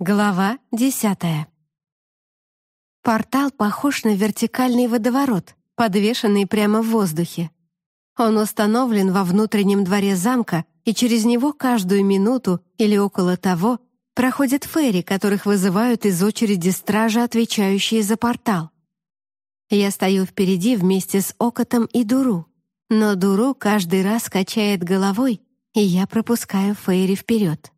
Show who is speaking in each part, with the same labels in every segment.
Speaker 1: Глава десятая. Портал похож на вертикальный водоворот, подвешенный прямо в воздухе. Он установлен во внутреннем дворе замка, и через него каждую минуту или около того проходят фейри, которых вызывают из очереди стражи, отвечающие за портал. Я стою впереди вместе с Окотом и Дуру, но Дуру каждый раз качает головой, и я пропускаю фейри вперед.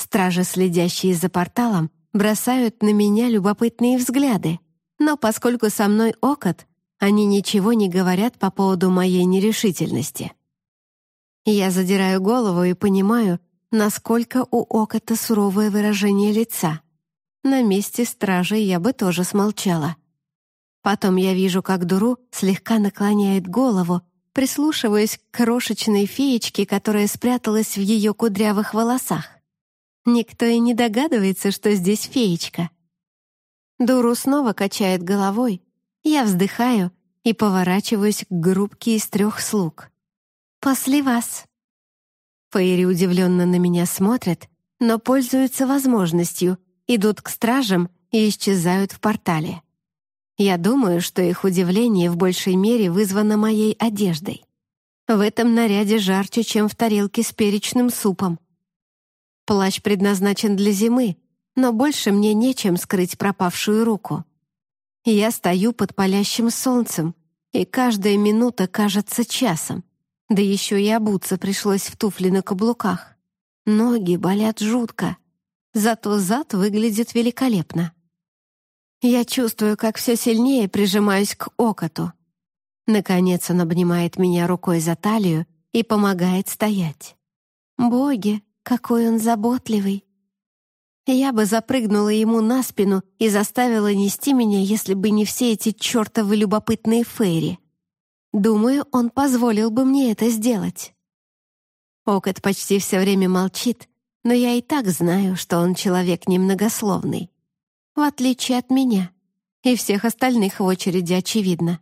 Speaker 1: Стражи, следящие за порталом, бросают на меня любопытные взгляды, но поскольку со мной окот, они ничего не говорят по поводу моей нерешительности. Я задираю голову и понимаю, насколько у окота суровое выражение лица. На месте стражи я бы тоже смолчала. Потом я вижу, как Дуру слегка наклоняет голову, прислушиваясь к крошечной феечке, которая спряталась в ее кудрявых волосах. Никто и не догадывается, что здесь феечка. Дуру снова качает головой. Я вздыхаю и поворачиваюсь к группке из трех слуг. «После вас». Фейри удивленно на меня смотрят, но пользуются возможностью, идут к стражам и исчезают в портале. Я думаю, что их удивление в большей мере вызвано моей одеждой. В этом наряде жарче, чем в тарелке с перечным супом. Плащ предназначен для зимы, но больше мне нечем скрыть пропавшую руку. Я стою под палящим солнцем, и каждая минута кажется часом. Да еще и обуться пришлось в туфли на каблуках. Ноги болят жутко, зато зад выглядит великолепно. Я чувствую, как все сильнее прижимаюсь к окоту. Наконец он обнимает меня рукой за талию и помогает стоять. Боги, какой он заботливый. Я бы запрыгнула ему на спину и заставила нести меня, если бы не все эти чертовы любопытные фейри. Думаю, он позволил бы мне это сделать. Окот почти все время молчит, но я и так знаю, что он человек немногословный. В отличие от меня. И всех остальных в очереди очевидно.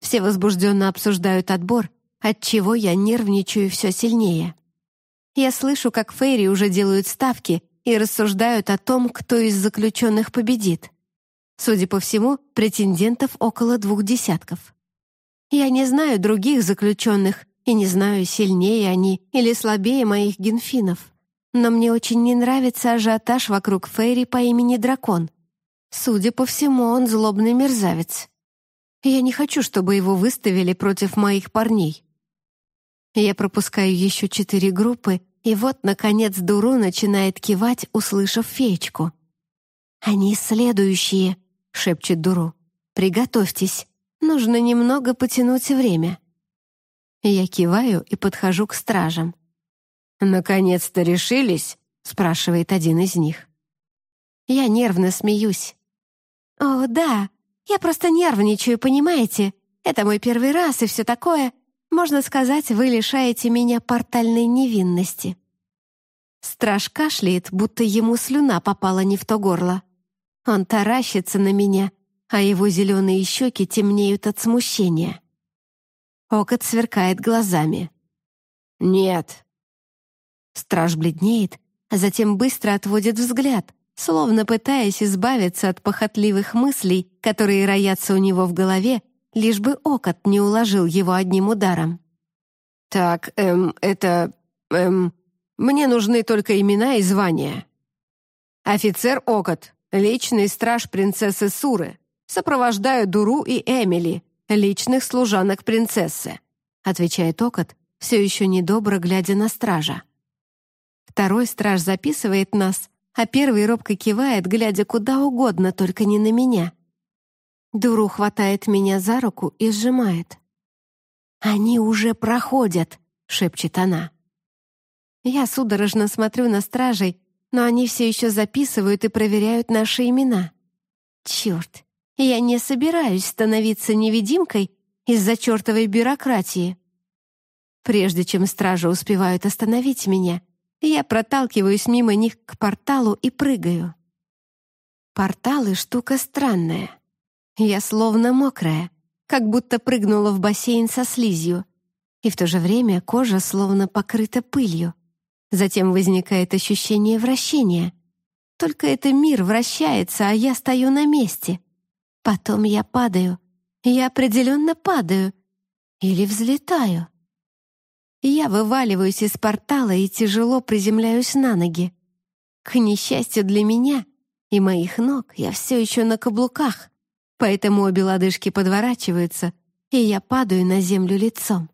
Speaker 1: Все возбужденно обсуждают отбор, от чего я нервничаю все сильнее. Я слышу, как Фейри уже делают ставки и рассуждают о том, кто из заключенных победит. Судя по всему, претендентов около двух десятков. Я не знаю других заключенных и не знаю, сильнее они или слабее моих генфинов. Но мне очень не нравится ажиотаж вокруг Фейри по имени Дракон. Судя по всему, он злобный мерзавец. Я не хочу, чтобы его выставили против моих парней. Я пропускаю еще четыре группы, и вот, наконец, Дуру начинает кивать, услышав феечку. «Они следующие», — шепчет Дуру. «Приготовьтесь, нужно немного потянуть время». Я киваю и подхожу к стражам. «Наконец-то решились?» — спрашивает один из них. Я нервно смеюсь. «О, да, я просто нервничаю, понимаете? Это мой первый раз и все такое. Можно сказать, вы лишаете меня портальной невинности». Страж кашляет, будто ему слюна попала не в то горло. Он таращится на меня, а его зеленые щеки темнеют от смущения. Окот сверкает глазами. «Нет». Страж бледнеет, а затем быстро отводит взгляд, словно пытаясь избавиться от похотливых мыслей, которые роятся у него в голове лишь бы окот не уложил его одним ударом. «Так, эм, это... эм... Мне нужны только имена и звания». «Офицер Окот, личный страж принцессы Суры. Сопровождаю Дуру и Эмили, личных служанок принцессы», отвечает Окот, все еще недобро глядя на стража. Второй страж записывает нас, а первый робко кивает, глядя куда угодно, только не на меня. Дуру хватает меня за руку и сжимает. «Они уже проходят», — шепчет она. Я судорожно смотрю на стражей, но они все еще записывают и проверяют наши имена. Черт, я не собираюсь становиться невидимкой из-за чертовой бюрократии. Прежде чем стражи успевают остановить меня, я проталкиваюсь мимо них к порталу и прыгаю. Порталы — штука странная. Я словно мокрая, как будто прыгнула в бассейн со слизью, и в то же время кожа словно покрыта пылью. Затем возникает ощущение вращения. Только это мир вращается, а я стою на месте. Потом я падаю. Я определенно падаю. Или взлетаю. Я вываливаюсь из портала и тяжело приземляюсь на ноги. К несчастью для меня и моих ног я все еще на каблуках, поэтому обе лодыжки подворачиваются, и я падаю на землю лицом.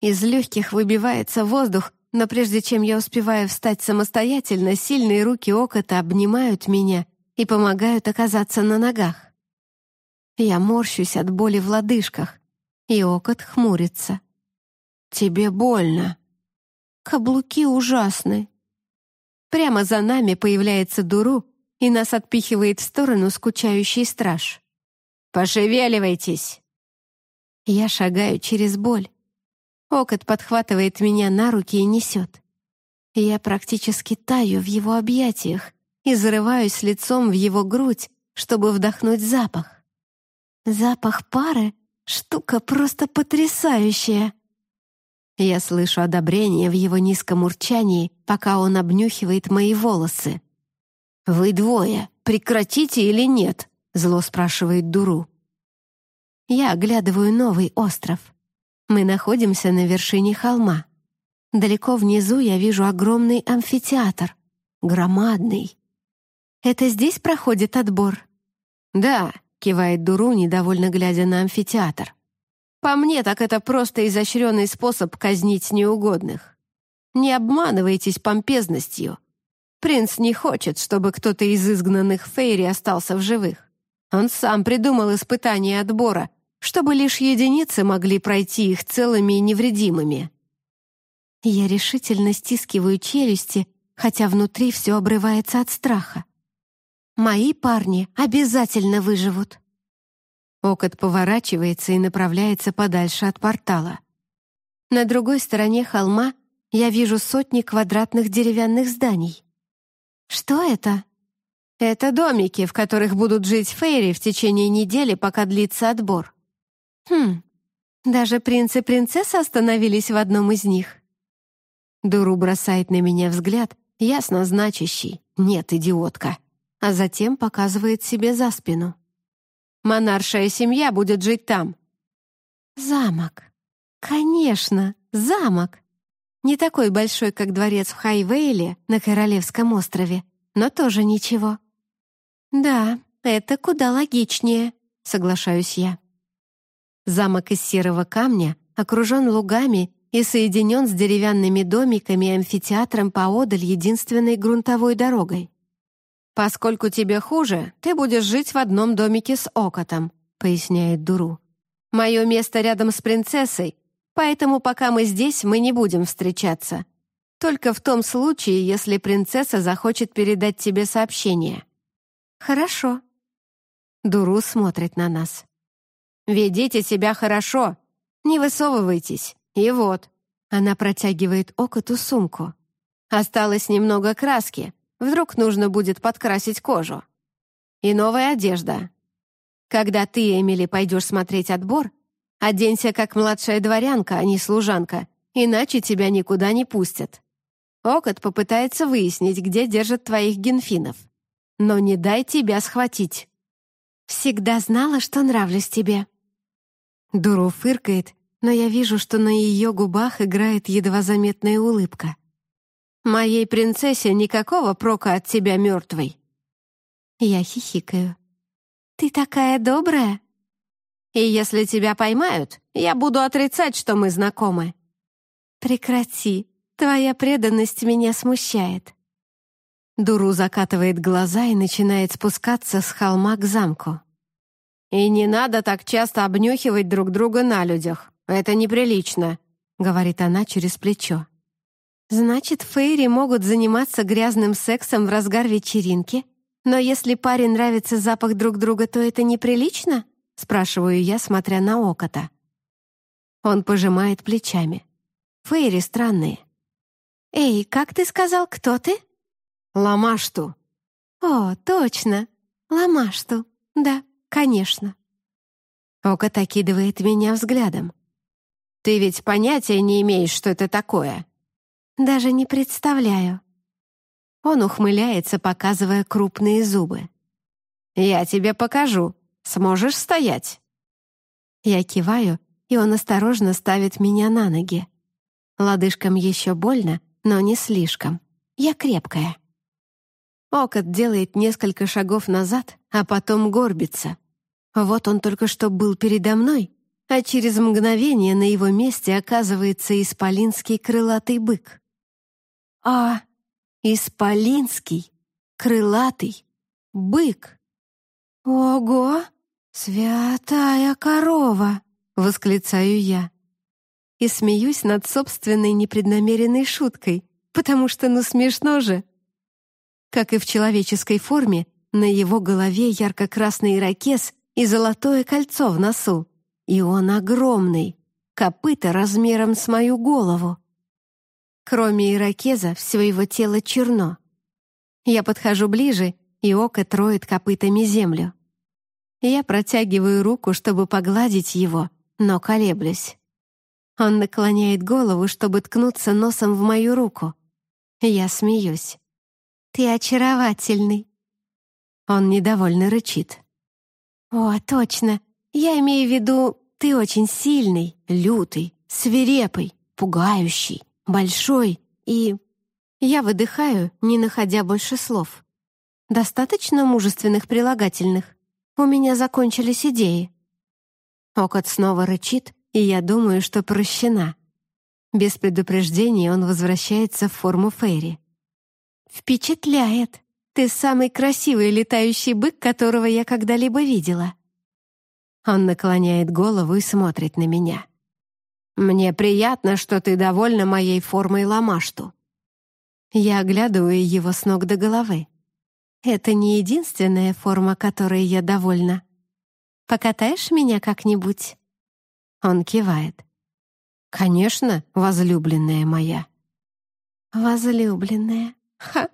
Speaker 1: Из легких выбивается воздух, но прежде чем я успеваю встать самостоятельно, сильные руки Окота обнимают меня и помогают оказаться на ногах. Я морщусь от боли в лодыжках, и Окот хмурится. «Тебе больно». «Каблуки ужасны». Прямо за нами появляется Дуру, и нас отпихивает в сторону скучающий страж. «Пошевеливайтесь!» Я шагаю через боль. Окот подхватывает меня на руки и несет. Я практически таю в его объятиях и зарываюсь лицом в его грудь, чтобы вдохнуть запах. Запах пары — штука просто потрясающая. Я слышу одобрение в его низком урчании, пока он обнюхивает мои волосы. «Вы двое, прекратите или нет?» — зло спрашивает Дуру. Я оглядываю новый остров. Мы находимся на вершине холма. Далеко внизу я вижу огромный амфитеатр. Громадный. «Это здесь проходит отбор?» «Да», — кивает Дуру, недовольно глядя на амфитеатр. По мне, так это просто изощренный способ казнить неугодных. Не обманывайтесь помпезностью. Принц не хочет, чтобы кто-то из изгнанных Фейри остался в живых. Он сам придумал испытание отбора, чтобы лишь единицы могли пройти их целыми и невредимыми. Я решительно стискиваю челюсти, хотя внутри все обрывается от страха. Мои парни обязательно выживут. Окот поворачивается и направляется подальше от портала. На другой стороне холма я вижу сотни квадратных деревянных зданий. Что это? Это домики, в которых будут жить фейри в течение недели, пока длится отбор. Хм, даже принц и принцесса остановились в одном из них. Дуру бросает на меня взгляд, ясно значащий «нет, идиотка», а затем показывает себе за спину. Монаршая семья будет жить там». «Замок. Конечно, замок. Не такой большой, как дворец в Хайвейле на Королевском острове, но тоже ничего». «Да, это куда логичнее», — соглашаюсь я. Замок из серого камня окружен лугами и соединен с деревянными домиками и амфитеатром поодаль единственной грунтовой дорогой. «Поскольку тебе хуже, ты будешь жить в одном домике с Окотом», — поясняет Дуру. «Мое место рядом с принцессой, поэтому пока мы здесь, мы не будем встречаться. Только в том случае, если принцесса захочет передать тебе сообщение». «Хорошо». Дуру смотрит на нас. «Ведите себя хорошо, не высовывайтесь. И вот». Она протягивает Окоту сумку. «Осталось немного краски, Вдруг нужно будет подкрасить кожу. И новая одежда. Когда ты, Эмили, пойдешь смотреть отбор, оденься как младшая дворянка, а не служанка, иначе тебя никуда не пустят. Окот попытается выяснить, где держат твоих генфинов. Но не дай тебя схватить. Всегда знала, что нравлюсь тебе. Дуру фыркает, но я вижу, что на ее губах играет едва заметная улыбка. Моей принцессе никакого прока от тебя мертвой». Я хихикаю. «Ты такая добрая?» «И если тебя поймают, я буду отрицать, что мы знакомы». «Прекрати, твоя преданность меня смущает». Дуру закатывает глаза и начинает спускаться с холма к замку. «И не надо так часто обнюхивать друг друга на людях. Это неприлично», — говорит она через плечо. Значит, фейри могут заниматься грязным сексом в разгар вечеринки? Но если паре нравится запах друг друга, то это неприлично? Спрашиваю я, смотря на Окота. Он пожимает плечами. Фейри странные. «Эй, как ты сказал, кто ты?» «Ламашту». «О, точно. Ламашту. Да, конечно». Окот окидывает меня взглядом. «Ты ведь понятия не имеешь, что это такое?» Даже не представляю. Он ухмыляется, показывая крупные зубы.
Speaker 2: «Я тебе покажу. Сможешь стоять?»
Speaker 1: Я киваю, и он осторожно ставит меня на ноги. Лодыжкам еще больно, но не слишком. Я крепкая. Окот делает несколько шагов назад, а потом горбится. Вот он только что был передо мной, а через мгновение на его месте оказывается исполинский крылатый бык. А, исполинский, крылатый, бык. Ого, святая корова! восклицаю я. И смеюсь над собственной непреднамеренной шуткой, потому что ну смешно же. Как и в человеческой форме, на его голове ярко-красный ирокез и золотое кольцо в носу. И он огромный, копыта размером с мою голову. Кроме ирокеза, все его тело черно. Я подхожу ближе, и око троит копытами землю. Я протягиваю руку, чтобы погладить его, но колеблюсь. Он наклоняет голову, чтобы ткнуться носом в мою руку. Я смеюсь. «Ты очаровательный». Он недовольно рычит. «О, точно. Я имею в виду, ты очень сильный, лютый, свирепый, пугающий, большой и...» Я выдыхаю, не находя больше слов. «Достаточно мужественных прилагательных? У меня закончились идеи». Окот снова рычит, и я думаю, что прощена. Без предупреждения он возвращается в форму Фейри. «Впечатляет! Ты самый красивый летающий бык, которого я когда-либо видела». Он наклоняет голову и смотрит на меня. «Мне приятно, что ты довольна моей формой ламашту». Я оглядываю его с ног до головы. Это не единственная форма, которой я довольна. Покатаешь меня как-нибудь?» Он кивает. «Конечно, возлюбленная моя». «Возлюбленная. Ха!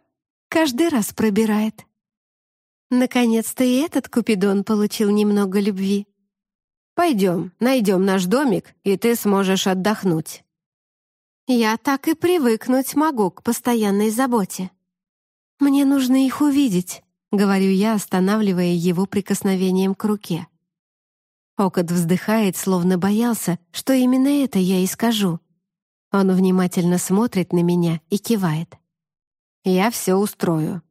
Speaker 1: Каждый раз пробирает». Наконец-то и этот Купидон получил немного любви. «Пойдем, найдем наш домик, и ты сможешь отдохнуть». Я так и привыкнуть могу к постоянной заботе. Мне нужно их увидеть, говорю я, останавливая его прикосновением к руке. Окот вздыхает, словно боялся, что именно это я и скажу. Он внимательно смотрит на меня и кивает. «Я все устрою.